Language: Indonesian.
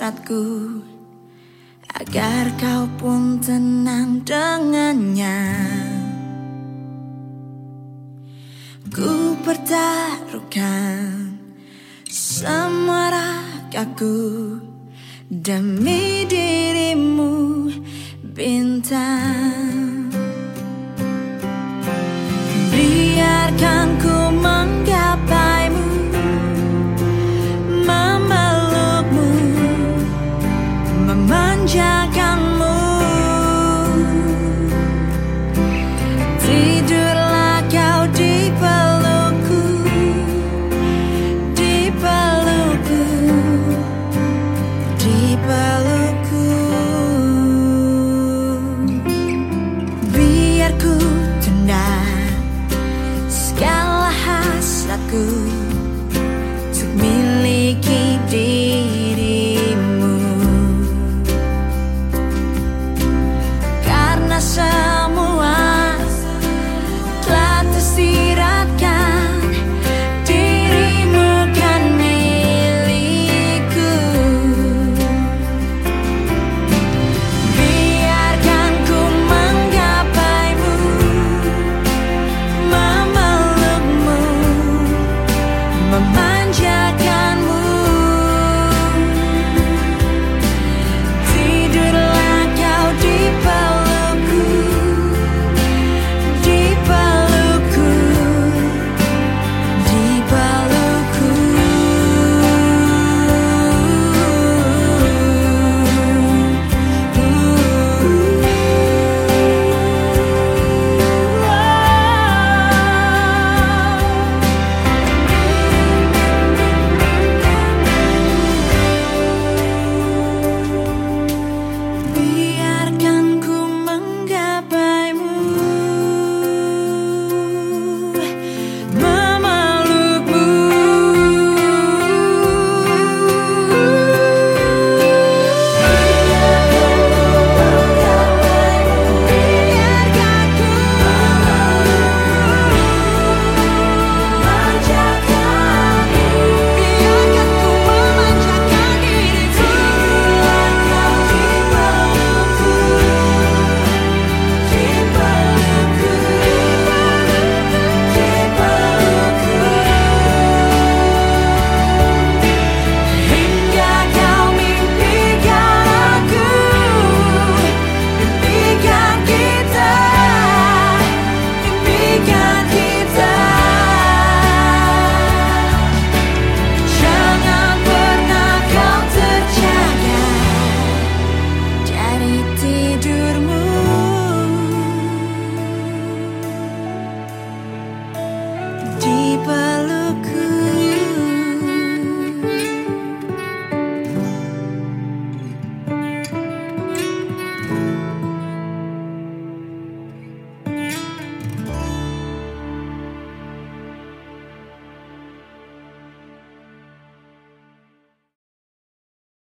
aku Agar kau pun tenang dengannya. Ku pertaruhkan semua ragaku Demi dirimu bintang. Biarkan ku good.